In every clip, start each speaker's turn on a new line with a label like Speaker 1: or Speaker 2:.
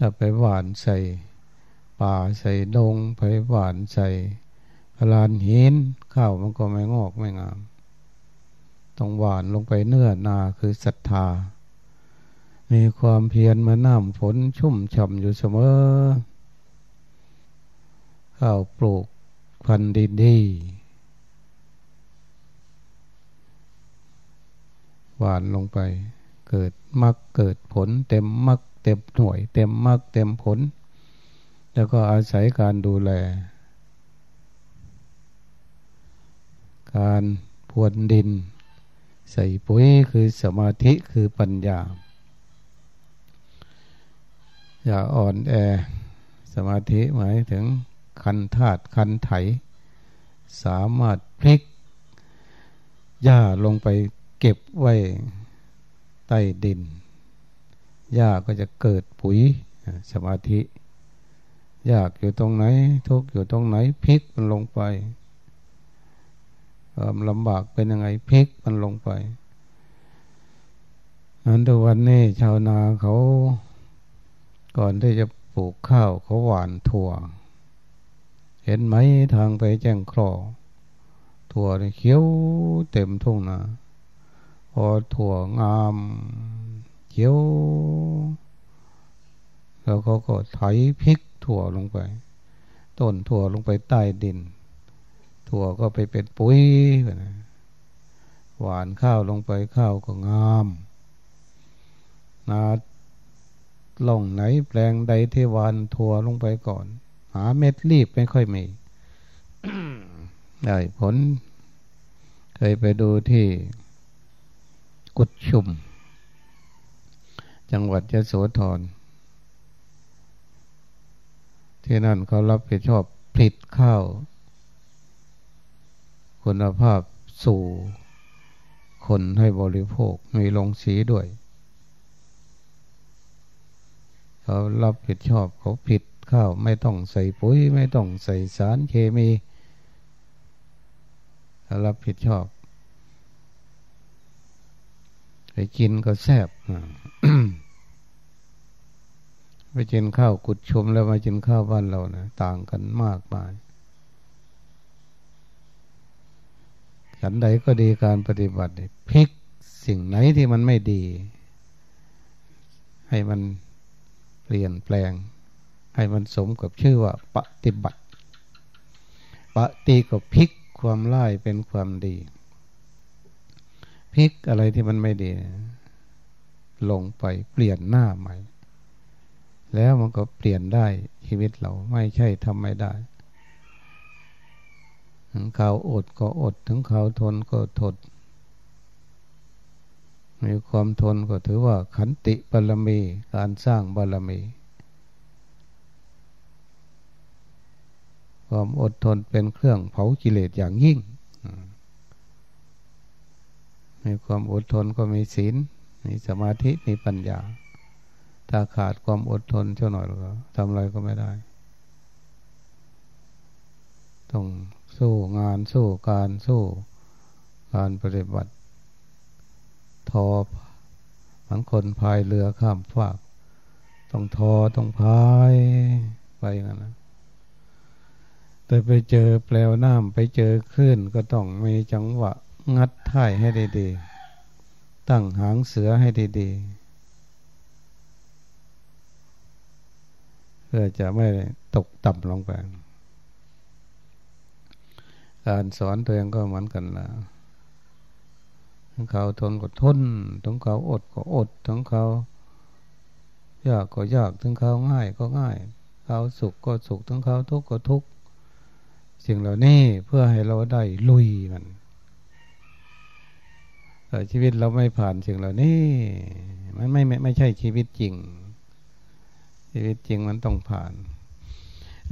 Speaker 1: ถ้าไปหวานใส่ป่าใส่ดงไปหวานใส่พลานหินข้าวมันก็ไม่งอกไม่งาม ต้องหวานลงไปเนื้อนาคือศรัทธา มีความเพียรมาน้ำฝนชุ่มฉ่ำอยู่เสมอ ข้าวปลูกพันธุ์ดีหวานลงไป เกิดมักเกิดผลเต็มมัก ต็มหน่วย เต็มมักเต็มผล แล้วก็อาศัยการดูแล การพรวนดิน ใส่ปุ๋ยคือสมาธิคือปัญญา อย่าอ่อนแอ สมาธิหมายถึงคันธาตุคันไถ สามารถพลิกหญ้าลงไปเก็บไว้ใต้ดิน หญ้าก็จะเกิดปุ๋ยสมาธิยากอยู่ตรงไหน ทุกอยู่ตรงไหนพลิกมันลงไปความลำบากเป็นยังไงพลิกมันลงไปอันทุกวันนี้ชาวนาเขาก่อนที่จะปลูกข้าวเขาหวานถั่ว เห็นไหมทางไปแจ้งครอถั่วเขียวเต็มทุ่งนาพอถั่วงาม ขียว แล้วเขาก็ไถพริกถั่วลงไป ต้นถั่วลงไปใต้ดิน ถั่วก็ไปเป็นปุ๋ยนะหวานข้าวลงไปข้าวก็งามนาล่องไหนแปลงใดเทวานถั่วลงไปก่อน หาเม็ดรีบไม่ค่อยมีได้ผล เคยไปดูที่กุดชุม จังหวัดยะโสธรที่นั่นเขารับผิดชอบผลิตข้าว คุณภาพสู่คนให้บริโภคมีลงสีด้วย เขารับผิดชอบเขาผิดข้าวไม่ต้องใส่ปุ๋ย ไม่ต้องใส่สารเคมีเขารับผิดชอบ ไปกินก็แซ่บ ไปกินข้าวกุดชมแล้วมากินข้าวบ้านเรานะต่างกันมากมายฉันใดก็ดีการปฏิบัติพลิกสิ่งไหนที่มันไม่ดี ให้มันเปลี่ยนแปลง ให้มันสมกับชื่อว่าปฏิบัติ ปฏิก็พลิกความร้ายเป็นความดีพลิกอะไรที่มันไม่ดี ลงไปเปลี่ยนหน้าใหม่ แล้วมันก็เปลี่ยนได้ชีวิตเราไม่ใช่ทำไม่ได้ถึงเขาอดก็อดถึงเขาทนก็ทนมีความทนก็ถือว่าขันติบารมีการสร้างบารมี ความอดทนเป็นเครื่องเผากิเลสอย่างยิ่งมีความอดทนก็มีศีลมีสมาธิมีปัญญา ถ้าขาดความอดทนเท่าหน่อยก็ทำอะไรก็ไม่ได้ ต้องสู้งานสู้การสู้การปฏิบัติ ทอเหมือนคนพายเรือข้ามฟาก ต้องทอต้องพายไปกันนะแต่ไปเจอแปลวน้ำไปเจอคลื่นก็ต้องมีจังหวะงัดท่ายให้ดีๆ ตั้งหางเสือให้ดีๆ เพื่อจะไม่ตกต่ำลงไป การสอนตัวเองก็เหมือนกันละทั้งเขาทนก็ทนทั้งเขาอดก็อดทั้งเขายากก็ยากทั้งเขาง่ายก็ง่าย เขาสุขก็สุขทั้งเขาทุกข์ก็ทุกข์สิ่งเหล่านี้เพื่อให้เราได้ลุยมันแต่ชีวิตเราไม่ผ่านสิ่งเหล่านี้ มันไม่ไม่ไม่ใช่ชีวิตจริง ชีวิตจริงมันต้องผ่าน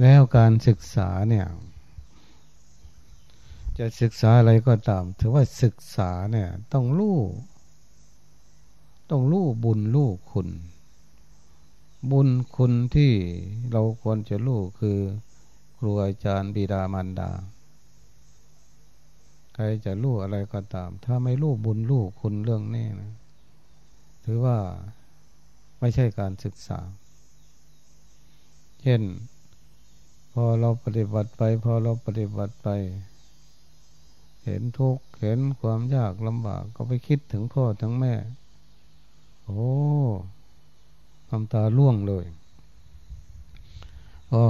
Speaker 1: แล้วการศึกษาเนี่ย จะศึกษาอะไรก็ตาม ถือว่าศึกษาเนี่ย ต้องรู้ต้องรู้บุญรู้คุณ บุญคุณที่เราควรจะรู้คือครูอาจารย์บิดามารดา ใครจะรู้อะไรก็ตาม ถ้าไม่รู้บุญรู้คุณเรื่องนี้นะถือว่าไม่ใช่การศึกษา ช่น พอเราปฏิบัติไป พอเราปฏิบัติไป เห็นทุกข์เห็นความยากลำบากก็ไปคิดถึงพ่อทั้งแม่ โอ้ทำตาล่วงเลย พอ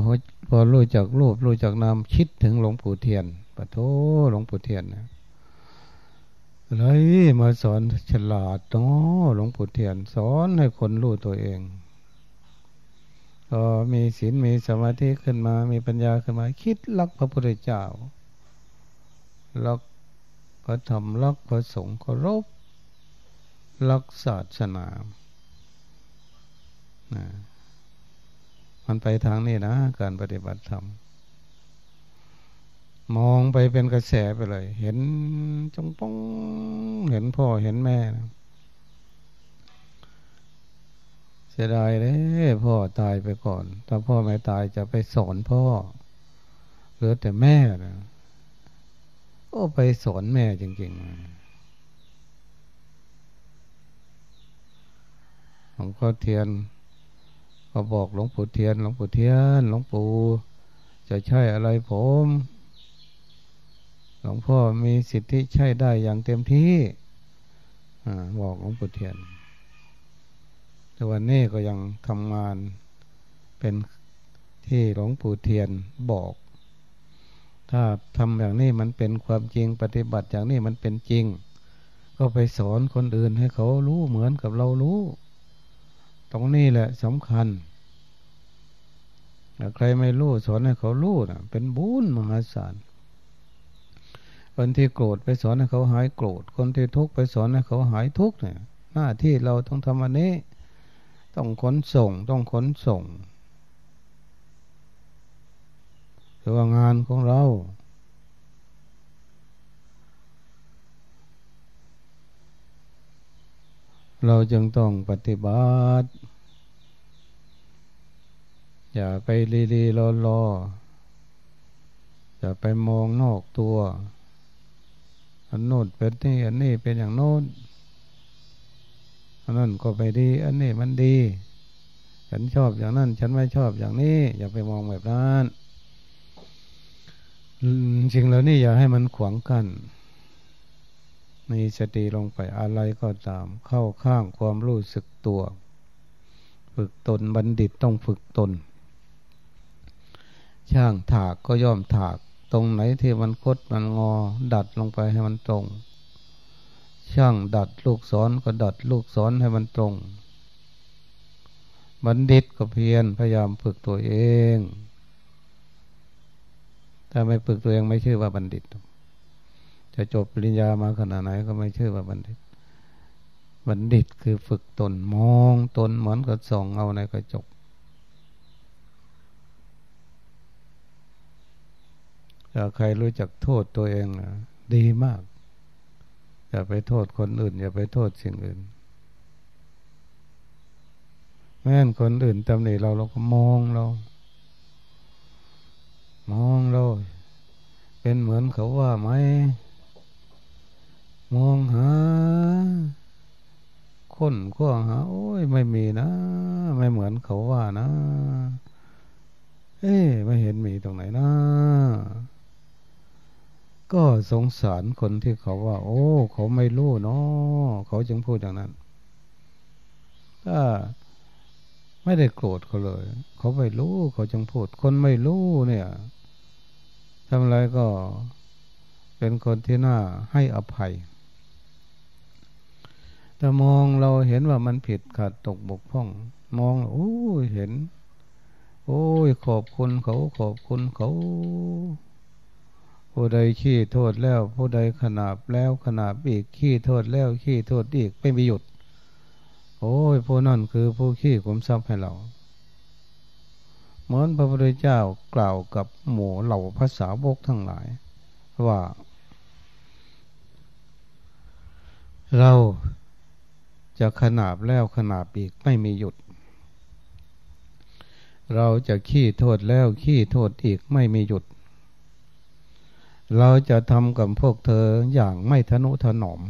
Speaker 1: พอรู้จักรูปรู้จักนามคิดถึงหลวงปู่เทียนปะโทหลวงปู่เทียนนะอะไรมาสอนฉลาดเนาะหลวงปู่เทียน สอนให้คนรู้ตัวเอง พอมีศีลมีสมาธิขึ้นมา มีปัญญาขึ้นมา คิดรักพระพุทธเจ้ารักพระธรรมรักพระสงฆ์เคารพรักศาสนานะมันไปทางนี้นะ การปฏิบัติธรรม มองไปเป็นกระแสไปเลย เห็นจงป้อง เห็นพ่อเห็นแม่นะเสียดายเลยพ่อตายไปก่อน ถ้าพ่อไม่ตายจะไปสอนพ่อเหลือแต่แม่นะโอ้ไปสอนแม่จริงๆหลวงพ่อเทียน ก็บอกหลวงปู่เทียน หลวงปู่เทียน หลวงปู่จะใช่อะไรผม หลวงพ่อมีสิทธิใช่ได้อย่างเต็มที่อบอกหลวงปู่เทียน แต่วันนี้ก็ยังทำงานเป็นที่หลวงปู่เทียนบอก ถ้าทำอย่างนี้มันเป็นความจริงปฏิบัติอย่างนี้มันเป็นจริง ก็ไปสอนคนอื่นให้เขารู้เหมือนกับเรารู้ ตรงนี้แหละสำคัญใครไม่รู้สอนให้เขารู้นะเป็นบุญมหาศาลคนที่โกรธไปสอนให้เขาหายโกรธ คนที่ทุกข์ไปสอนให้เขาหายทุกข์เนี่ย หน้าที่เราต้องทำอันนี้ ต้องขนส่ง ต้องขนส่งคือว่างานของเรา เราจึงต้องปฏิบัติ อย่าไปลีลีรอรออย่าไปมองนอกตัว อันโน้นเป็นนี่อันนี้เป็นอย่างโน้น อันนั้นก็ไปดี อันนี้มันดี ฉันชอบอย่างนั้น ฉันไม่ชอบอย่างนี้ อย่าไปมองแบบนั้นจริงแล้วนี่อย่าให้มันขวางกันมีสติลงไปอะไรก็ตาม เข้าข้างความรู้สึกตัว ฝึกตนบัณฑิตต้องฝึกตน ช่างถากก็ย่อมถาก ตรงไหนที่มันคดมันงอ ดัดลงไปให้มันตรง ช่างดัดลูกศรก็ดัดลูกศรให้มันตรง บัณฑิตก็เพียรพยายามฝึกตัวเอง ถ้าไม่ฝึกตัวเองไม่ชื่อว่าบัณฑิต จะจบปริญญามาขนาดไหนก็ไม่ชื่อว่าบัณฑิต บัณฑิตคือฝึกตนมองตนเหมือนกับส่องเอาในกระจกถ้าใครรู้จักโทษตัวเองนะดีมาก อย่าไปโทษคนอื่น อย่าไปโทษสิ่งอื่น แม้นคนอื่นตำหนิเราเราก็มองเรา มองเรา เป็นเหมือนเขาว่าไหม มองหาคนก็หา โอ้ยไม่มีนะ ไม่เหมือนเขาว่านะ เอ้ไม่เห็นมีตรงไหนนะ ก็สงสารคนที่เขาว่า โอ้ เขาไม่รู้เนาะเขาจึงพูดอย่างนั้น ถ้าไม่ได้โกรธเขาเลย เขาไม่รู้เขาจึงพูด คนไม่รู้เนี่ยทำอะไรก็เป็นคนที่น่าให้อภัยแต่มองเราเห็นว่ามันผิดขาดตกบกพร่อง มองโอ้เห็น โอ้ยขอบคุณเขาขอบคุณเขา ผู้ใดขี้โทษแล้ว ผู้ใดขนาบแล้วขนาบอีกขี้โทษแล้วขี้โทษอีกไม่มีหยุด โอ้ยผู้นั่นคือผู้ขี้ขมทรัพย์ให้เราเหมือนพระพุทธเจ้ากล่าวกับหมู่เหล่าภาษาบกทั้งหลาย ว่า เราจะขนาบแล้วขนาบอีกไม่มีหยุด เราจะขี้โทษแล้วขี้โทษอีกไม่มีหยุด เราจะทำกับพวกเธออย่างไม่ทนุถนอม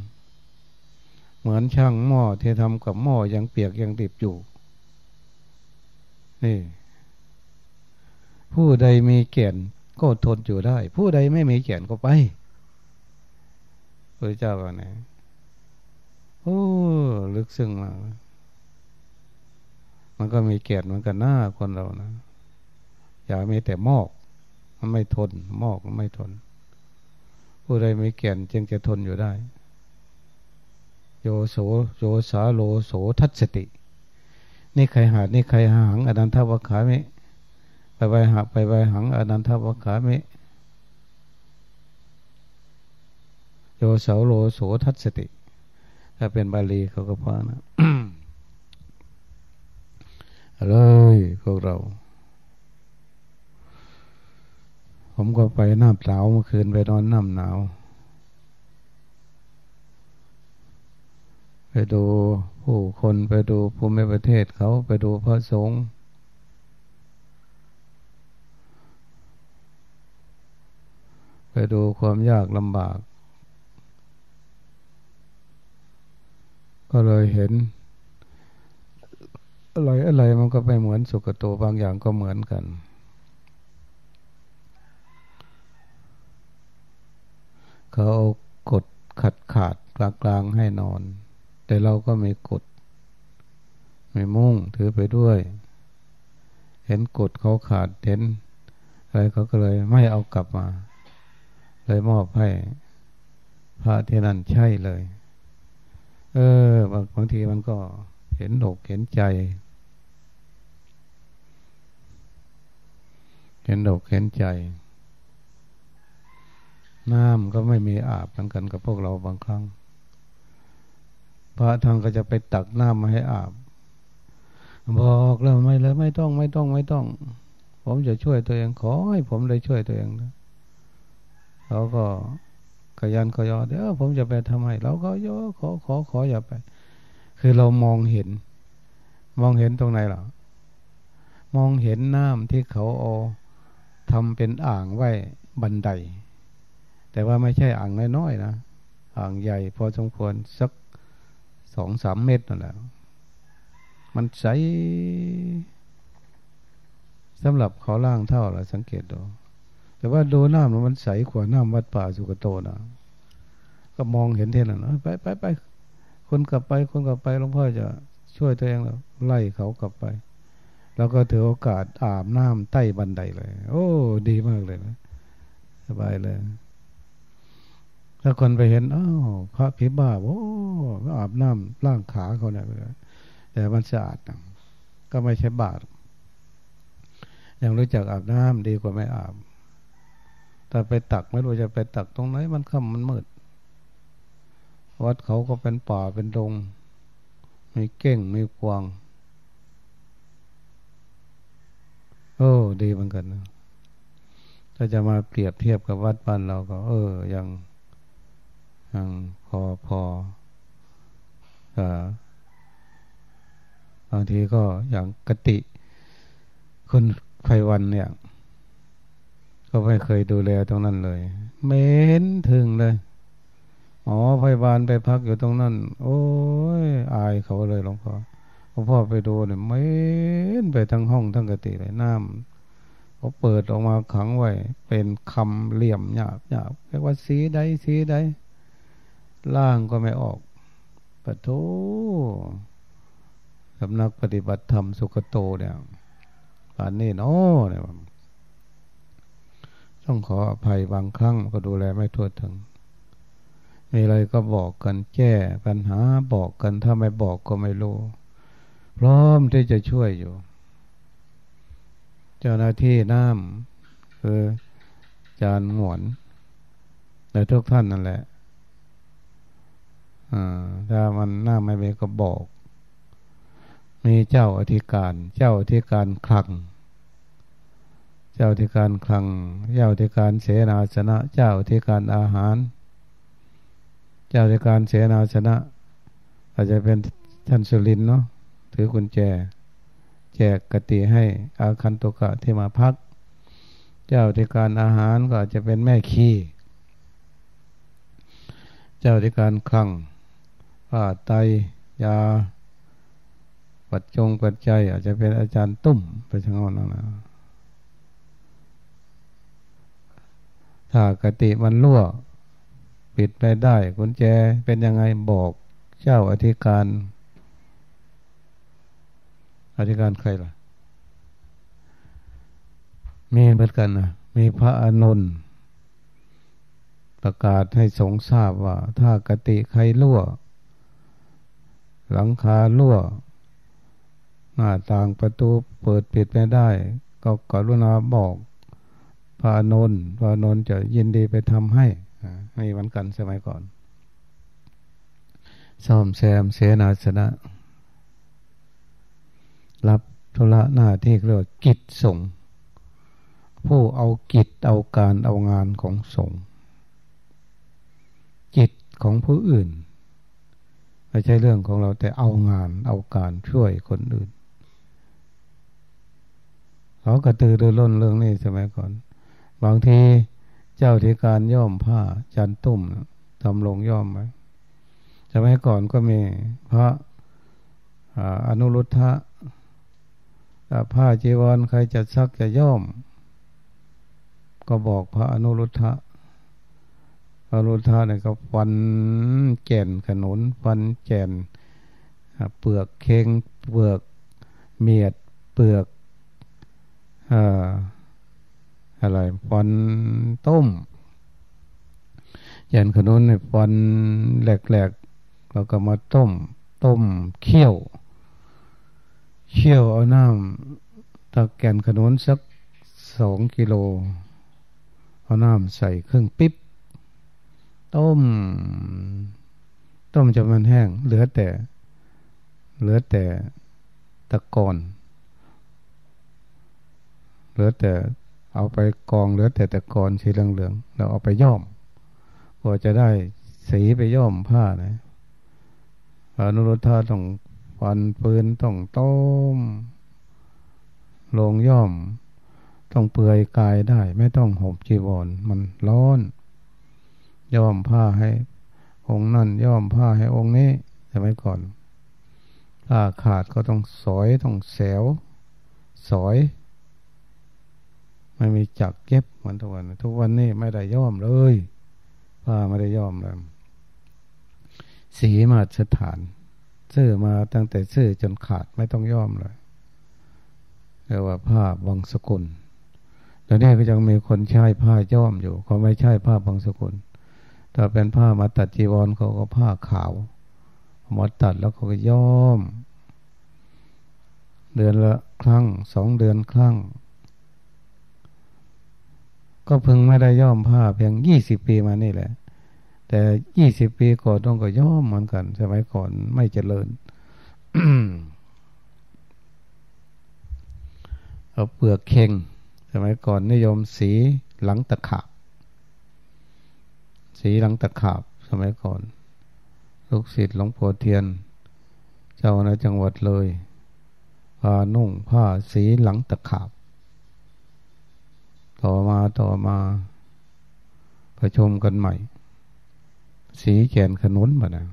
Speaker 1: เหมือนช่างหม้อที่ทำกับหม้อยังเปียกยังดิบอยู่ นี่ ผู้ใดมีเกียรติก็ทนอยู่ได้ ผู้ใดไม่มีเกียรติก็ไปพระเจ้าว่าไงโอ้ ลึกซึ้งมากมันก็มีเกียรติมันกันหน้าคนเรานะ อย่ามีแต่มอก มันไม่ทน มอกมันไม่ทน ผู้ใดมีเกียรติจึงจะทนอยู่ได้ โยโสโยสาโลโสทัศติ นี่ใครหาดนี่ใครหางอนันทวัคขามิไปไปหาไปไปหังอนันทวัคขามิโยเสาโลโสทัศติ ถ้าเป็นบาลีเขาก็พานะ เลยพวกเรา ผมก็ไปน้ำหนาวเมื่อคืนไปนอนน้ำหนาวไปดูผู้คนไปดูภูมิประเทศเขาไปดูพระสงฆ์ไปดูความยากลำบาก ก็เลยเห็นอะไรอะไรมันก็ไปเหมือนสุกโตบางอย่างก็เหมือนกัน เขาเอากดขัดขาดกลางกลางให้นอน แต่เราก็ไมีกด ไม่มุ่งถือไปด้วย เห็นกดเขาขาดเห็นอะไรเขาก็เลยไม่เอากลับมา เลยมอบให้พระเทนันใช่เลย เออบางทีมันก็เห็นอกเห็นใจ เห็นอกเห็นใจ น้ำก็ไม่มีอาบเหมือนกันกับพวกเราบางครั้ง พระทางก็จะไปตักน้ำมาให้อาบ บอกแล้วไม่เลยไม่ต้องไม่ต้องไม่ต้อง ผมจะช่วยตัวเองขอให้ผมได้ช่วยตัวเองนะเขาก็ขยันขยอเดี๋ยวผมจะไปทำให้ เราก็ยอขอขอขออย่าไป คือเรามองเห็น มองเห็นตรงไหนหรอมองเห็นน้ำที่เขาเอาทำเป็นอ่างไว้บันได แต่ว่าไม่ใช่อ่างน้อยๆนะอ่างใหญ่พอสมควรสักสองสามเมตรนั่นแหละมันใสสำหรับเขาล่างเท่าเราสังเกตดูแต่ว่าดูน้ำมันใสกว่าน้ำวัดป่าสุกโตนะก็มองเห็นเท่านั้นไปไปไปคนกลับไปคนกลับไปหลวงพ่อจะช่วยตัวเองแล้วไล่เขากลับไป แล้วก็ถือโอกาสอาบน้ำใต้บันไดเลย โอ้ ดีมากเลยนะสบายเลย ถ้าคนไปเห็นอ้าวพระพิบ้าโอ้อาบน้ำล่างขาเขาเนี่ยแต่มันสะอาดนะก็ไม่ใช่บาปยังรู้จักอาบน้ำดีกว่าไม่อาบ แต่ไปตักไม่รู้จะไปตักตรงไหนมันค่ำมันมืด วัดเขาก็เป็นป่าเป็นดง มีเก่งมีกวาง โอ้ดีเหมือนกันนะถ้าจะมาเปรียบเทียบกับวัดบ้านเราก็ เออ ยัง พอพอบางทีก็อย่างกติคนไพวันเนี่ย ก็ไม่เคยดูแลตรงนั้นเลยเม้นถึงเลยอ๋อพยาบาลไปพักอยู่ตรงนั้น โอ้ยอายเขาเลยหลวงพ่ออพ่อไปดูเนี่ยไม่ไปทั้งห้องทั้งกติเลยน้ำเขาเปิดออกมาขังไว้ เป็นคำเหลี่ยมหยาบหยาบเรียกว่าสีใดสีใด ล่างก็ไม่ออกปะโถสำนักปฏิบัติธรรมสุขโตเนี่ยป่านนี้เนาะเนี่ยต้องขออภัยบางครั้งก็ดูแลไม่ทั่วถึงมีอะไรก็บอกกันแก้ปัญหาบอกกันถ้าไม่บอกก็ไม่รู้ พร้อมที่จะช่วยอยู่ เจ้าหน้าที่น้ำคือจานหมวนแต่ทุกท่านนั่นแหละ ถ้ามันหน้าไม่มีก็บอก มีเจ้าอธิการ เจ้าอธิการคลัง เจ้าอธิการคลัง เจ้าอธิการเสนาสนะ เจ้าอธิการอาหาร เจ้าอธิการเสนาสนะ อาจจะเป็นท่านสุรินเนาะถือกุญแจ แจกกติให้อาคันตุกะที่มาพัก เจ้าที่การอาหารก็อาจจะเป็นแม่ขี้ เจ้าที่การคลัง ผ้าไตยา ปัจจงปัจจัย อาจจะเป็นอาจารย์ตุ้มไปทางนั้นนะถ้ากติมันรั่ว ปิดไปได้กุญแจเป็นยังไงบอกเจ้าอธิการ อธิการใครล่ะ มีเหมือนกันนะมีพระอนุนประกาศให้สงทราบว่า ถ้ากติใครรั่ว หลังคารั่ว หน้าต่างประตูเปิดปิดไม่ได้ ก็กรุณาบอกพระนนพระนนจะยินดีไปทำให้มีวันกันสมัยก่อนซ่อมแซมเสนาสนะ รับธุระหน้าที่เรียกกิจส่งผู้เอากิจเอาการเอางานของสงฆ์จิตของผู้อื่น ไม่ใช่เรื่องของเราแต่เอางานเอาการช่วยคนอื่นเขากระตือรือร้นเรื่องนี้สมัยก่อน บางทีเจ้าที่การย่อมผ้าจันตุ่มทำลงย่อมไว้สมัยก่อนก็มีพระอนุรุทธะผ้าจีวรใครจะซักจะย่อม ก็บอกพระอนุรุทธะ อรุธาเนี่ยก็ฟันแก่นขนุนฟันแก่นเปลือกเค็งเปลือกเมียดเปลือกอะไรฟันต้มแก่นขนุนเนี่ยฟันแหลกๆเราก็มาต้ม ต้มเคี่ยวเคี่ยวเอาน้ำตะแก่นขนุนสักสองกิโลเอาน้ำใส่เครื่องปิ๊บ ต้ม ต้มจนมันแห้ง เหลือแต่ เหลือแต่ตะกอนเหลือแต่เอาไปกองเหลือแต่ตะกอนสีเหลืองๆเราเอาไปย่อมพอจะได้สีไปย่อมผ้านะอนุรุทธาต้องฟันปืนต้องต้มลงย่อม ต้องเปื่อยกายได้ ไม่ต้องห่มจีวรมันร้อน ย่อมผ้าให้องค์นั่นย่อมผ้าให้องค์นี้สมัยก่อนถ้าขาดก็ต้องสอยต้องแสวสอยไม่มีจักเก็บเหมือนทุกวัน ทุกวันนี้ไม่ได้ย่อมเลยผ้าไม่ได้ย่อมเลยสีมาสถานซื้อมาตั้งแต่ซื้อจนขาดไม่ต้องย่อมเลยเรียกว่าผ้าบางสกุลแล้วนี่ก็ยังมีคนใช้ผ้าย่อมอยู่เขาไม่ใช่ผ้าบางสกุล ถ้าเป็นผ้ามาตัดจีวรเขาก็ผ้าขาวมาตัดแล้วเขาก็ย้อม เดือนละครั้งสองเดือนครั้ง ก็เพิ่งไม่ได้ย้อมผ้าเพียงยี่สิบปีมานี่แหละ แต่ยี่สิบปีก่อนต้องก็ย้อมเหมือนกันสมัยก่อนไม่เจริญเอาเปลือกเข่งสมัยก่อนนิยมสีหลังตะขาบ สีหลังตะขาบสมัยก่อน ลูกศิษย์หลวงพ่อเทียน เจ้าในจังหวัดเลยพานุ่งผ้าสีหลังตะขาบ ต่อมาต่อมา ประชุมกันใหม่ สีแกนขนุนมานะ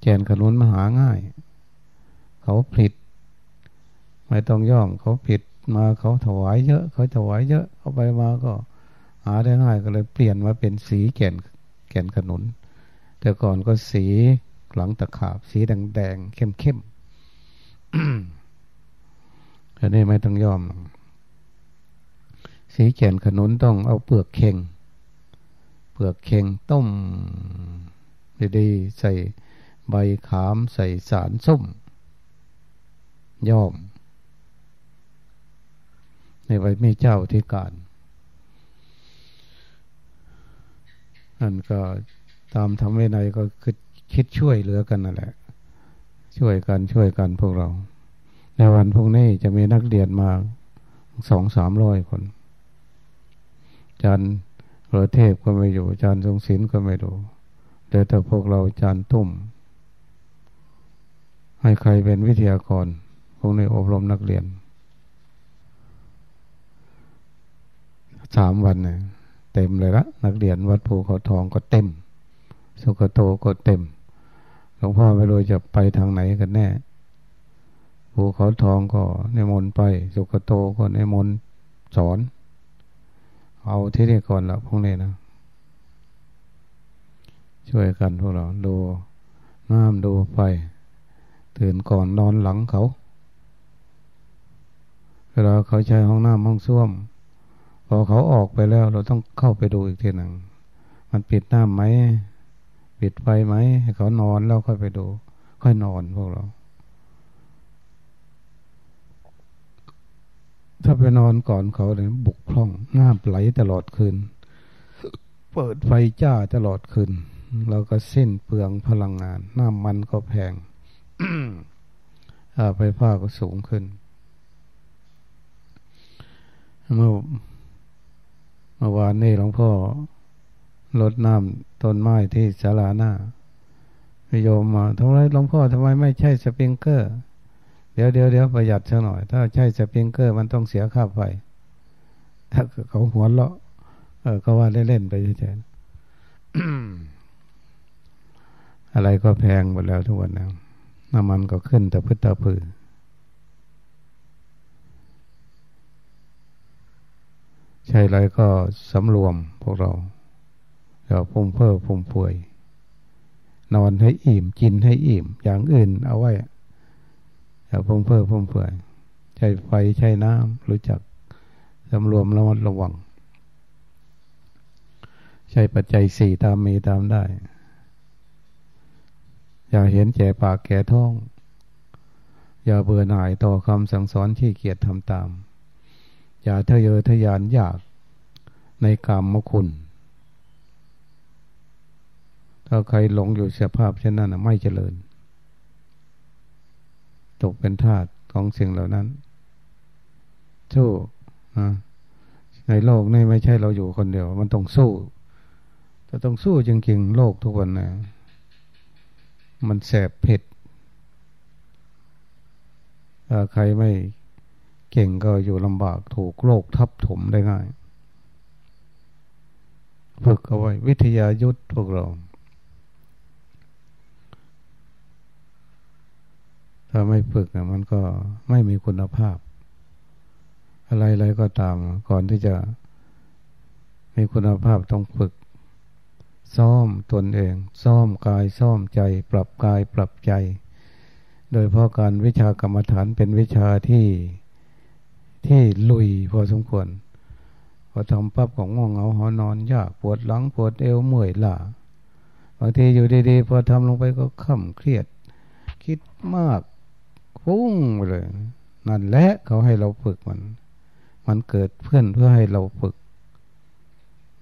Speaker 1: แกนขนุนมาหาง่าย เขาผลิต ไม่ต้องย่อมเขาผิดมาเขาถวายเยอะ เขาถวายเยอะเขาไปมาก็ หาได้ง่ายก็เลยเปลี่ยนมาเป็นสีแก่นแก่นขนุน แต่ก่อนก็สีหลังตะขาบ สีแดงแดงเข้มเข้มอันนี้ไม่ต้องยอม สีแก่นขนุนต้องเอาเปลือกเข่งเปลือกเข่งต้มดีๆใส่ใบขามใส่สารส้มยอมในใบไม่เจ้าที่การ นั่นก็ตามทำไม่ไหนก็คือคิดช่วยเหลือกันนั่นแหละ ช่วยกันช่วยกันพวกเรา ในวันพวกนี้จะมีนักเรียนมาสองสามร้อยคนอาจารย์เรเทพก็ไม่อยู่อาจารย์ทรงศิลป์ก็ไม่ดูแต่แต่พวกเราอาจารย์ตุ้มให้ใครเป็นวิทยากรพวกนี้อบรมนักเรียนสามวันเนี่ย เต็มเลยละนักเรียนวัดภูเขาทองก็เต็ม สุกโตก็เต็มหลวงพ่อไม่รู้จะไปทางไหนกันแน่ภูเขาทองก็ในมนไป สุกโตก็ในมนสอน เอาที่นี่ก่อนละพวกนี้นะ ช่วยกันพวกเราดูน้ำดูไฟตื่นก่อนนอนหลังเขาเวลาเขาใช้ห้องน้ำห้องส้วม พอเขาออกไปแล้ว เราต้องเข้าไปดูอีกทีหนึ่งมันปิดหน้ำไหมปิดไฟไหมให้เขานอนแล้วค่อยไปดู ค่อยนอนพวกเรา ถ้าไปนอนก่อนเขาเนี่ยบุกพร่องหน้ำไหลตลอดคืน เปิดไฟจ้าตลอดคืนเราก็สิ้นเปลืองพลังงาน น้ำมันก็แพงค่าไฟฟ้าก็สูงขึ้นเมื่อ เมื่อวานนี้หลวงพ่อลดน้ำต้นไม้ที่ศาลาหน้าโยมมาทำไมหลวงพ่อทำไมไม่ใช่สปริงเกอร์ เดี๋ยวเดี๋ยวเดี๋ยวประหยัดสักหน่อย ถ้าใช่สปริงเกอร์มันต้องเสียค่าไฟถ้าเขาหัวเราะเออก็ว่าเล่นๆไปเฉยๆอะไรก็แพงหมดแล้วทุกวันนี้น้ำมันก็ขึ้นแต่พึ่งตาพือ ใช่ไรก็สำรวมพวกเราอย่าพุ่มเพ้อพุ่มเฟือยนอนให้อิ่มกินให้อิ่ม อย่างอื่นเอาไว้อย่าพุ่มเพ้อพุ่มเฟือยใช้ไฟใช้น้ำรู้จักสำรวมระมัดระวัง ใช้ปัจจัยสี่ตามมีตามได้ อย่าเห็นแก่ปากแก่ท้อง อย่าเบื่อหน่ายต่อคำสั่งสอนที่เกียรติทำตาม อย่าทะเยอทะยานอยากในกรรมคุณ ถ้าใครหลงอยู่สภาพเช่นนั้นไม่เจริญ ตกเป็นทาสของสิ่งเหล่านั้นสู้ในโลกนี้ไม่ใช่เราอยู่คนเดียว มันต้องสู้ถ้าต้องสู้จริงๆ โลกทุกวันนะมันแสบเผ็ดถ้าใครไม่ เก่งก็อยู่ลำบากถูกโลกทับถมได้ง่ายฝึกเอาไว้ วิทยายุทธพวกเรา ถ้าไม่ฝึกมันก็ไม่มีคุณภาพ อะไรๆก็ตาม ก่อนที่จะมีคุณภาพต้องฝึก ซ่อมตนเอง ซ่อมกายซ่อมใจ ปรับกายปรับใจ โดยเพราะการวิชากรรมฐานเป็นวิชาที่ ที่ลุยพอสมควร พอทำปั๊บของง่วงเหงาหอนอนยากปวดหลังปวดเอวเมื่อยล้าบางทีอยู่ดีๆพอทำลงไปก็ข่ำเครียด คิดมากฟุ้งไปเลย นั่นแหละเขาให้เราฝึกมัน มันเกิดเพื่อนเพื่อให้เราฝึก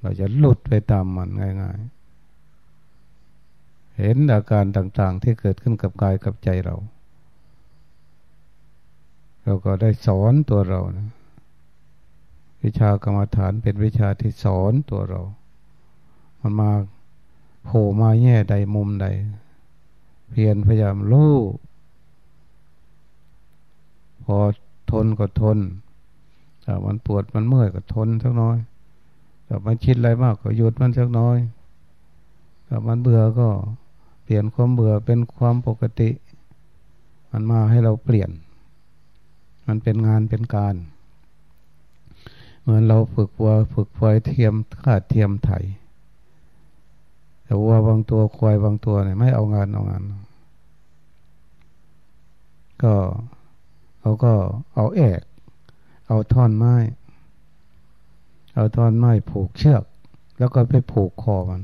Speaker 1: เราจะหลุดไปตามมันง่าย ๆ เห็นอาการต่างๆที่เกิดขึ้นกับกายกับใจเรา เราก็ได้สอนตัวเรานะวิชากรรมฐานเป็นวิชาที่สอนตัวเรา มันมาโผล่มาแง่ใดมุมใด เพียรพยายามรู้พอทนก็ทนถ้ามันปวดมันเมื่อยก็ทนสักน้อยถ้ามันคิดอะไรมากก็หยุดมันสักน้อยถ้ามันเบื่อก็เปลี่ยนความเบื่อเป็นความปกติ มันมาให้เราเปลี่ยน มันเป็นงานเป็นการ เหมือนเราฝึกวัวฝึกควายเทียมขาดเทียมไถ แต่วัวบางตัวควายบางตัวเนี่ยไม่เอางานเอางาน ก็เขาก็เอาแอก เอาท่อนไม้ เอาท่อนไม้ผูกเชือก แล้วก็ไปผูกคอมัน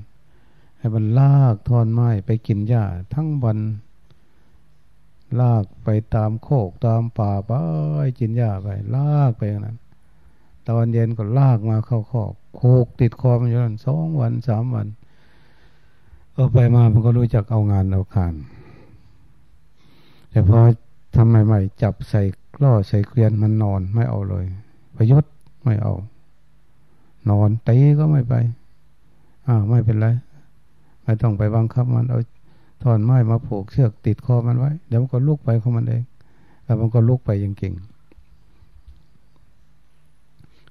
Speaker 1: ให้มันลากท่อนไม้ไปกินหญ้าทั้งวัน ลากไปตามโคกตามป่าไปกินหญ้าไป ลากไปอย่างนั้น ตอนเย็นก็ลากมาเข้าคอกโคกติดคอมันอยู่นั่นสองวันสามวันก็ไปมามันก็รู้จักเอางานเอาการแต่พอทำใหม่ๆจับใส่กล้อใส่เกวียนมันนอนไม่เอาเลย ประยศไม่เอา นอนตีก็ไม่ไปอ้าวไม่เป็นไรไม่ต้องไปบังคับมันเอา ถอนไม้มาผูกเชือกติดคอมันไว้ เดี๋ยวมันก็ลุกไปของมันเองแล้วมันก็ลุกไปยังเก่ง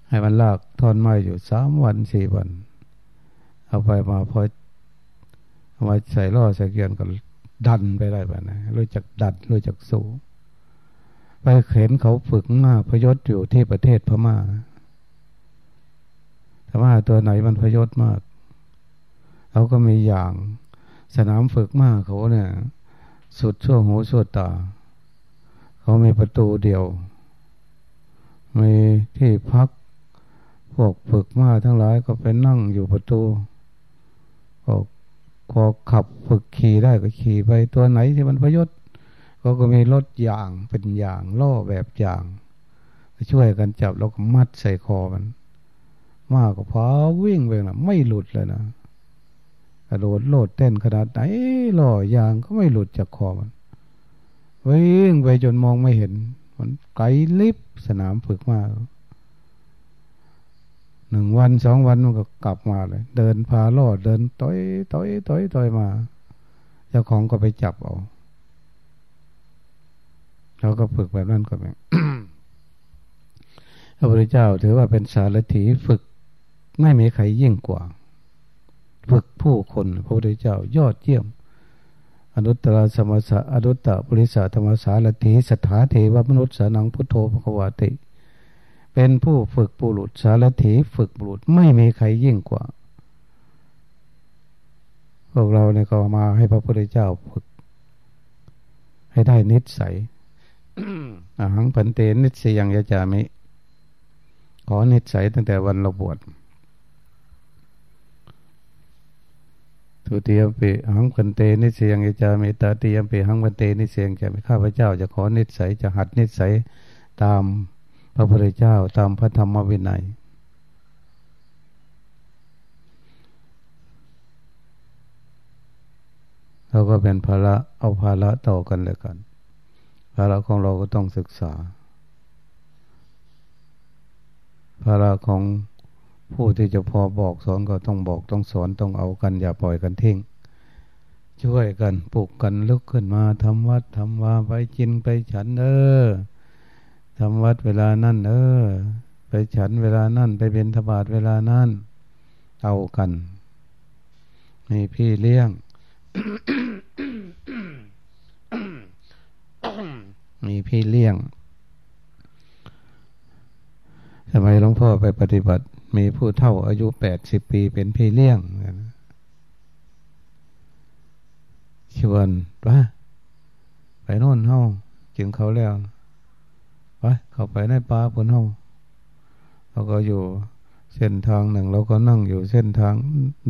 Speaker 1: ให้มันลากทอนไม้อยู่สามวันสี่วัน เอาไปมาพอเอามาใส่ล่อใส่เกียนก็ดันไปได้แบบนะรู้จักดัดรู้จักสู้ไปเห็นเขาฝึกหน้าพยศอยู่ที่ประเทศพมา่าแต่ว่าตัวไหนมันพยศมากเขาก็มีอย่าง สนามฝึกมากเขาเนี่ย สุดชั่วหูสุดตา เขามีประตูเดียว มีที่พัก พวกฝึกมาทั้งหลายก็ไปนั่งอยู่ประตูก็พอขับฝึกขี่ได้ก็ขี่ไปตัวไหนที่มันพยศก็ก็มีรถยางเป็นยางล่อแบบยาง ช่วยกันจับแล้วก็มัดใส่คอมัน มากก็พาวิ่งไปนะไม่หลุดเลยนะ กระโดดโลดเต้นขนาดไหนล่อยางก็ไม่หลุดจากคอมันวิ่งไปจนมองไม่เห็น มันไกลลิบสนามฝึกมากหนึ่งวันสองวันมันก็กลับมาเลย เดินพาล่อเดินต้อยต้อยต้อยต้อยมา เจ้าของก็ไปจับเอาเราก็ฝึกแบบนั้นก็แบบพระพุทธเจ้าถือว่าเป็นสารถีฝึกไม่มีใครยิ่งกว่า ฝึกผู้คนพระพุทธเจ้ายอดเยี่ยม อนุตตรสมสะอนุตตรบริษัทธรรมสารถีสถาเทวมนุษย์สานังพุทโธภควาติ เป็นผู้ฝึกปุรุษสารถีฝึกบุรุษไม่มีใครยิ่งกว่าพวกเราเนี่ยก็มาให้พระพุทธเจ้าฝึก ให้ได้นิสัยอาหังพันเตนิสยังยาจามิ ขอนิสัยตั้งแต่วันเราบวช ทุติยมปีหังพันเตนิสยังยาจามิตาติยมปีหังพันเตนิสยังจะมีข้าพเจ้าจะขอนิสัยจะหัดนิสัยตามพระพุทธเจ้าตามพระธรรมวินัยเราก็เป็นภาระเอาภาระต่อกันเลยกัน ภาระของเราก็ต้องศึกษา ภาระของ ผู้ที่จะพอบอกสอนก็ต้องบอกต้องสอนต้องเอากันอย่าปล่อยกันทิ้งช่วยกันปลุกกันลุกขึ้นมาทำวัดทำวาไปกินไปฉันเออทำวัดเวลานั่นเออ ไปฉันเวลานั่นไปเป็นธบาตเวลานั่นเอากันมีพี่เลี้ยง มีพี่เลี้ยงสมัยหลวงพ่อไปปฏิบัติ มีผู้เท่าอายุแปดสิบปีเป็นพี่เลี้ยงชวนว่าไปโน่นเฮาจึงเขาแล้วไปเขาไปในป่าผลเฮาเราก็อยู่เส้นทางหนึ่งเราก็นั่งอยู่เส้นทาง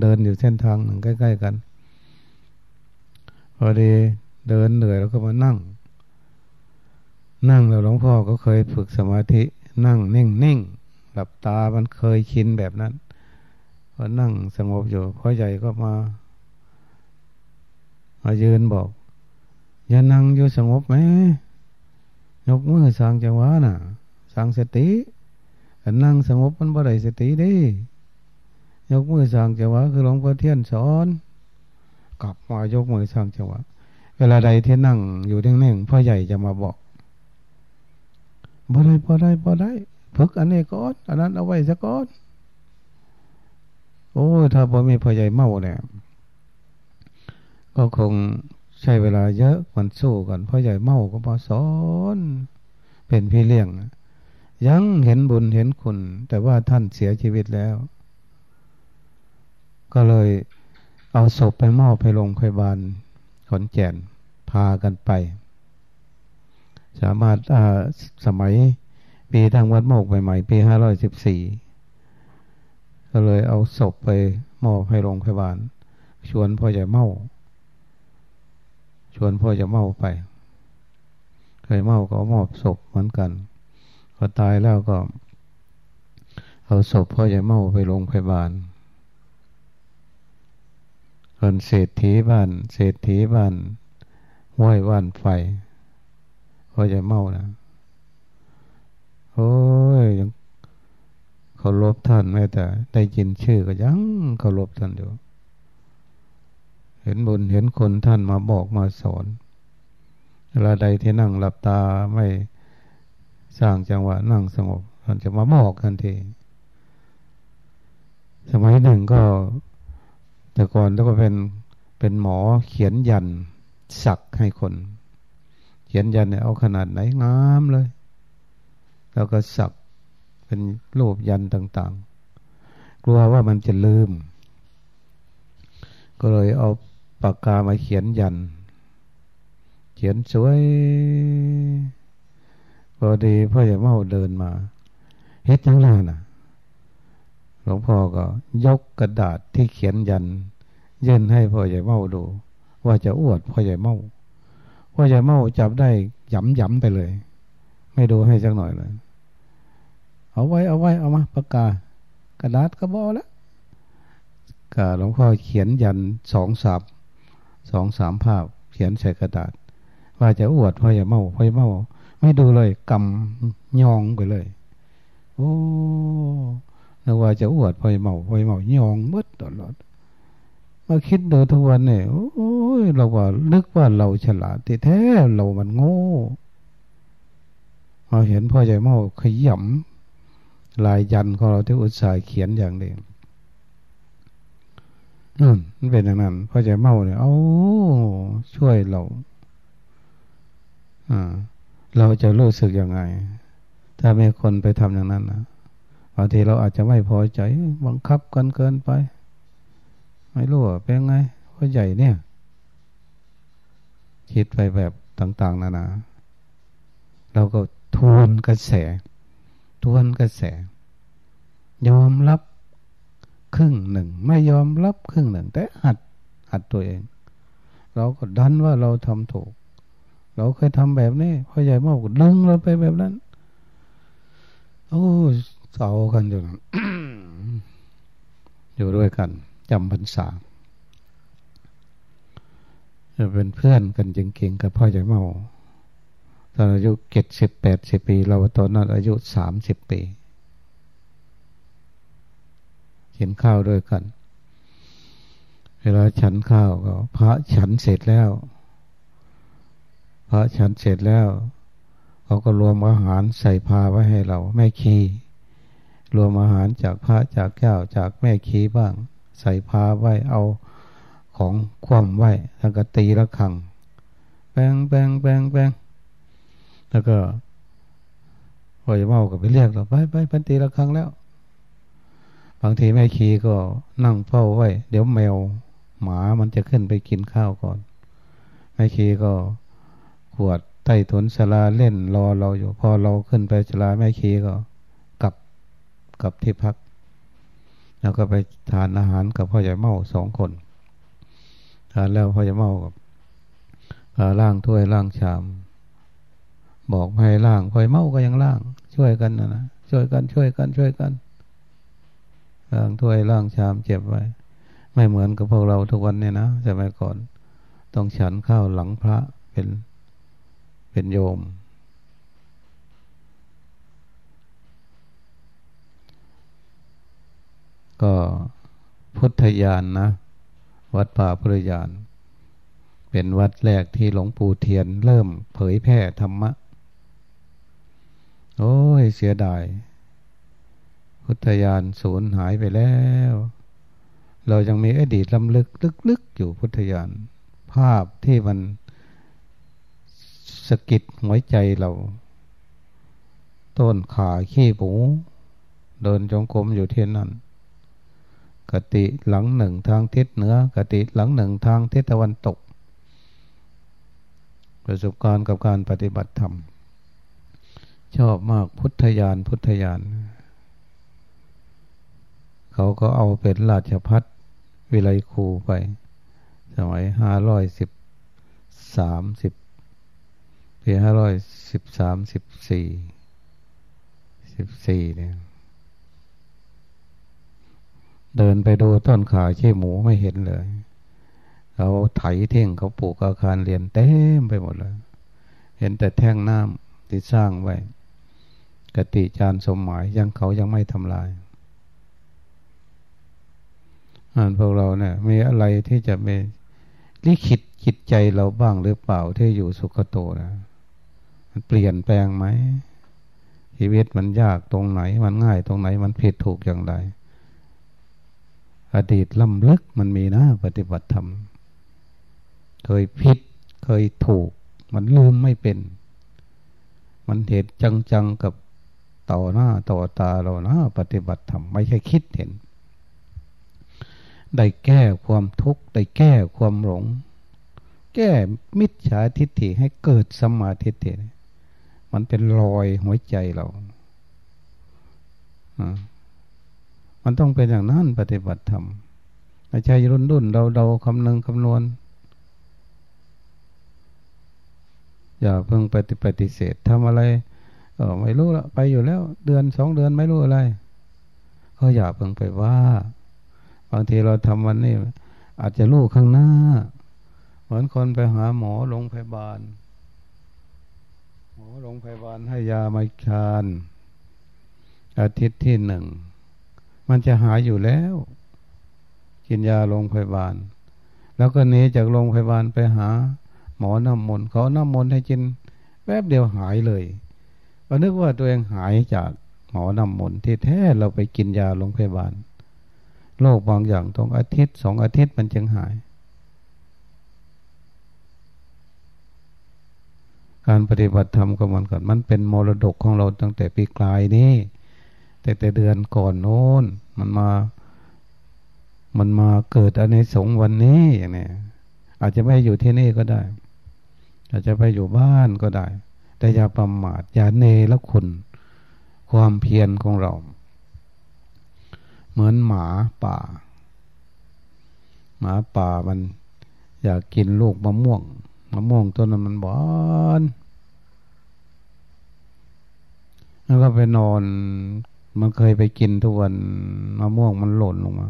Speaker 1: เดินอยู่เส้นทางหนึ่งใกล้ ๆกัน พอดีเดินเหนื่อยเราก็มานั่ง นั่งแล้วหลวงพ่อก็เคยฝึกสมาธิ นั่งนิ่งนิ่ งหลับตามันเคยชินแบบนั้นพอนั่งสงบอยู่พ่อใหญ่ก็มา มายืนบอก อย่านั่งอยู่สงบไหมยกมือสร้างจังหวะน่ะสร้างสตินั่งสงบมันบ่ได้สติดิยกมือสร้างจังหวะคือหลวงพ่อเทียนสอนกลับมายกมือสร้างจังหวะเวลาใดที่นั่งอยู่นิ่งๆพ่อใหญ่จะมาบอกบ่ได้บ่ได้บ่ได้ ฝึกอันนี้ก่อนอันนั้นเอาไว้ซะก่อนโอ้ถ้าบ่มีพ่อใหญ่เมาเนี่ยก็คงใช้เวลาเยอะมันสู้กันพ่อใหญ่เมาก็มาสอนเป็นพี่เลี้ยง ยังเห็นบุญเห็นคุณ แต่ว่าท่านเสียชีวิตแล้ว ก็เลยเอาศพไปมอบไปโรงพยาบาลขอนแก่นพากันไป สามารถสมัย ปีทางวัดโมกใหม่ๆปีห้าร้อยสิบสี่ก็เลยเอาศพไปมอบให้โรงพยาบาล ชวนพ่อใหญ่เมาชวนพ่อจะเมาไป เคยเมาก็มอบศพเหมือนกัน พอตายแล้วก็ เอาศพพ่อใหญ่เมาไปโรงพยาบาลคนเศรษฐีบ้าน เศรษฐีบ้านห้วยว่านไฟก็จะเมานะ โอ้ยยังเคารพท่านแม้แต่ ได้ยินชื่อก็ยังเคารพท่านอยู่เห็นบุญเห็นคนท่านมาบอกมาสอนเวลาใดที่นั่งหลับตาไม่สร้างจังหวะนั่งสงบท่านจะมาบอกทันทีสมัยหนึ่งก็ แต่ก่อนแล้วก็เป็นเป็นหมอเขียนยันสักให้คน เขียนยันเนี่ยเอาขนาดไหนงามเลย แล้วก็สักเป็นรูปยันต่างๆ กลัวว่ามันจะลืม ก็เลยเอาปากกามาเขียนยัน เขียนสวยพอดีพ่อใหญ่เมาเดินมาเฮ็ดยังไงน่ะหลวงพ่อก็ยกกระดาษที่เขียนยัน ยื่นให้พ่อใหญ่เมาดู ว่าจะอวดพ่อใหญ่เมาพ่อใหญ่เมาจับได้หย่ำหยำไปเลย ไม่ดูให้สักหน่อยเลย เอาไว้เอาไว้เอามาปากกา กระดาษก็บอแล้วก็หลวงพ่อเขียนยันสองสามสองสามภาพ เขียนใส่กระดาษ ว่าจะอวดพ่อใหญ่เมาพ่อใหญ่เมาไม่ดูเลยกำยองไปเลย โอ้นึกว่าจะอวดพ่อใหญ่เมาพ่อใหญ่เมายองมดตลอดมาคิดดูทุกวันเนี่ยโอ้ยเราว่านึกว่าเราฉลาดที่แท้เรามันโง่ มาเห็นพ่อใหญ่เมาขยำลายยันของเราที่อุตส่าห์เขียนอย่างเดียวนั่นมันเป็นอย่างนั้นพ่อใหญ่เมาเนี่ยเอาช่วยเราอ่าเราจะรู้สึกยังไง ถ้ามีคนไปทำอย่างนั้นนะบางทีเราอาจจะไม่พอใจบังคับกันเกินไป ไม่รู้เป็นไงพ่อใหญ่เนี่ย คิดไปแบบต่าง ๆนานาเราก็ ทวนกระแส ทวนกระแส ยอมรับครึ่งหนึ่ง ไม่ยอมรับครึ่งหนึ่ง แต่หัดหัดตัวเอง เราก็ดันว่าเราทำถูก เราเคยทำแบบนี้พ่อใหญ่มากดึงเราไปแบบนั้น โอ้เสากันอยู่อยู่ด้วยกันจำพรรษาจะเป็นเพื่อนกันจริงๆกับพ่อใหญ่เมา ตอนอายุเจ็ดสิบแปดสิบปี เราตอนนั้นอายุสามสิบปีกินข้าวด้วยกัน เวลาฉันข้าวก็พระฉันเสร็จแล้ว พระฉันเสร็จแล้วเขาก็รวมอาหารใส่พาไว้ให้เราแม่คีรวมอาหารจากพระจากแก้วจากแม่คีบ้าง ใส่พาไว้เอาของคว่ำไว้แล้วก็ตีละครังแปงแปงแปงแปง แล้วก็พอจะเมากับไปเรียกเราไปไปพันตีละครั้งแล้ว บางทีแม่ชีก็นั่งเฝ้าไว้ เดี๋ยวแมวหมามันจะขึ้นไปกินข้าวก่อน แม่ชีก็ขวดใต้ถุนสลาเล่นรอเราอยู่ พอเราขึ้นไปสลาแม่ชีก็กลับกลับที่พัก แล้วก็ไปทานอาหารกับพ่อใหญ่เมาสองคนทานแล้วพ่อใหญ่เมากับล่างถ้วยล่างชาม บอกให้ล่างพ่อใหญ่เมาก็ยังล่าง ช่วยกันนะนะช่วยกันช่วยกันช่วยกันล่างถ้วยล่างชามเจ็บไว้ ไม่เหมือนกับพวกเราทุกวันเนี่ยนะสมัยก่อน ต้องฉันข้าวหลังพระเป็นเป็นโยม ก็พุทธยานนะ วัดป่าพุทธยาน เป็นวัดแรกที่หลวงปู่เทียนเริ่มเผยแพร่ธรรมะ โอ้ยเสียดายพุทธยานสูญหายไปแล้ว เรายังมีอดีตลำลึกลึกๆอยู่พุทธยาน ภาพที่มันสะกิดหัวใจเรา ต้นขาขี้ปูเดินจงกรมอยู่ที่นั่น กติหลังหนึ่งทางทิศเหนือ กติหลังหนึ่งทางทิศตะวันตก ประสบการณ์กับการปฏิบัติธรรม ชอบมากพุทธยานพุทธยาน เขาก็เอาเป็นราชพัฒวิไลคูไป สมัยห้าร้อยสิบสามสิบปีห้าร้อยสิบสามสิบสี่สิบสี่เนี่ยเดินไปดูต้นขาเชี่หมูไม่เห็นเลย เขาไถเท่งเขาปลูกอาคารเรียนเต็มไปหมดเลย เห็นแต่แท่งน้ำที่สร้างไว้ กติจานสมหมายยังเขายังไม่ทำลายอ่านพวกเราเนี่ยมีอะไรที่จะมีลิขิตจิตใจเราบ้างหรือเปล่าที่อยู่สุขโตนะมันเปลี่ยนแปลงไหมชีวิตมันยากตรงไหน มันง่ายตรงไหนมันผิดถูกอย่างไร อดีตล้ำลึกมันมีนะ ปฏิบัติธรรมเคยผิดเคยถูก มันลืมไม่เป็น มันเห็นจังๆกับ ต่อหน้าต่อตาเรานะปฏิบัติธรรมไม่ใช่คิดเห็น ได้แก้ความทุกข์ได้แก้ความหลง แก้มิจฉาทิฏฐิให้เกิดสมาธิฏฐิมันเป็นรอยหัวใจเรามันต้องเป็นอย่างนั้นปฏิบัติธรรมไม่ใช่รุ่นรุ่นเราเราคำนึงคำนวณ อย่าเพิ่งปฏิปฏิเสธทำอะไร เออไม่รู้ละไปอยู่แล้ว เดือนสองเดือนไม่รู้อะไร ก็อย่าเพิ่งไปว่า บางทีเราทำวันนี้อาจจะรู้ข้างหน้า เหมือนคนไปหาหมอโรงพยาบาล หมอโรงพยาบาลให้ยาไมคานอาทิตย์ที่หนึ่ง มันจะหายอยู่แล้ว กินยาโรงพยาบาล แล้วก็หนีจากโรงพยาบาลไปหา หมอน้ำมนต์เขาน้ำมนต์ให้กินแป๊บเดียวหายเลย ก็นึกว่าตัวเองหายจากหมอนำมนที่แท้เราไปกินยาโรงพยาบาลโรคบางอย่างต้องอาทิตย์สองอาทิตย์มันจึงหาย การปฏิบัติธรรมก็มันกันมันเป็นมรดกของเราตั้งแต่ปีกลายนี้แต่แต่เดือนก่อนโน้นมันมา มันมาเกิดอันในสงวันนี้อย่างนี้อาจจะไม่อยู่ที่นี่ก็ได้ อาจจะไปอยู่บ้านก็ได้ แต่อย่าประมาทอย่าเนรคุณ ความเพียรของเรา เหมือนหมาป่า หมาป่ามัน อยากกินลูกมะม่วงมะม่วงต้นนั้นมันบอนแล้วก็ไปนอน มันเคยไปกินทุกวันมะม่วงมันหล่นลงมา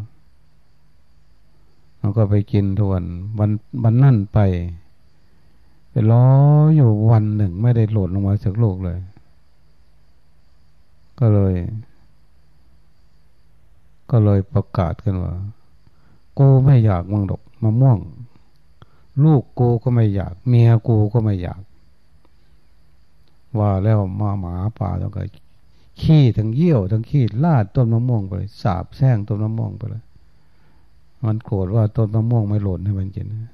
Speaker 1: มันก็ไปกินทุกวันวันวันนั่นไป ไปล้ออยู่วันหนึ่งไม่ได้โหลดลงมาสักลูกเลย ก็เลย ก็เลยประกาศกันว่ากูไม่อยากมังดกมะม่วง ลูกกูก็ไม่อยาก เมียกูก็ไม่อยาก ว่าแล้วมาหมาป่าแล้วก็ขี้ทั้งเยี่ยวทั้งขี้ลาดต้นมะม่วงไปเลยสาบแซงต้นมะม่วงไปเลย มันโกรธว่าต้นมะม่วงไม่หล่นให้มันกินนะ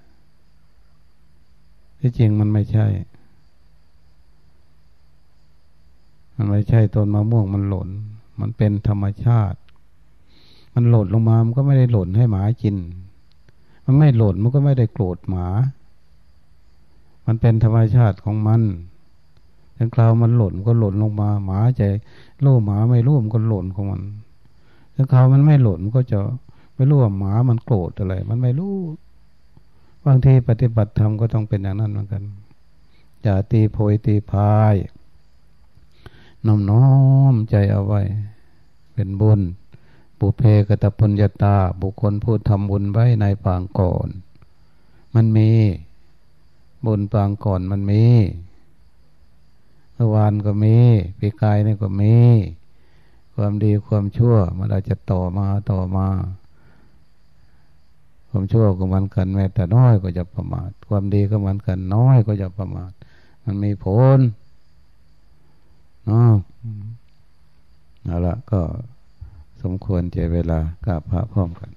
Speaker 1: ที่จริงมันไม่ใช่ มันไม่ใช่ต้นมะม่วงมันหล่น มันเป็นธรรมชาติ มันหล่นลงมา มันก็ไม่ได้หล่นให้หมากิน มันไม่หล่นมันก็ไม่ได้โกรธหมา มันเป็นธรรมชาติของมันถึงคราวมันหล่นก็หล่นลงมา หมาใจโล่หมาไม่รู้มันก็หล่นของมันถึงคราวมันไม่หล่นก็จะไม่รู้ว่าหมามันโกรธอะไร มันไม่รู้ บางทีปฏิบัติธรรมก็ต้องเป็นอย่างนั้นเหมือนกันอย่าตีโพยตีพายน้อมน้อมใจเอาไว้ เป็นบุญบุเพกตปุญญาตา บุคคลพูดทำบุญไว้ในปางก่อน มันมีบุญปางก่อนมันมีเมื่อวานก็มีปีกายนี่ก็มี ความดีความชั่วมันอาจจะต่อมาต่อมา ความชั่วก็เหมือนกันแม้แต่น้อยก็จะประมาท ความดีก็เหมือนกันน้อยก็จะประมาท มันมีผลเนาะเอาละก็สมควรเจเวลากับพระพร้อมกัน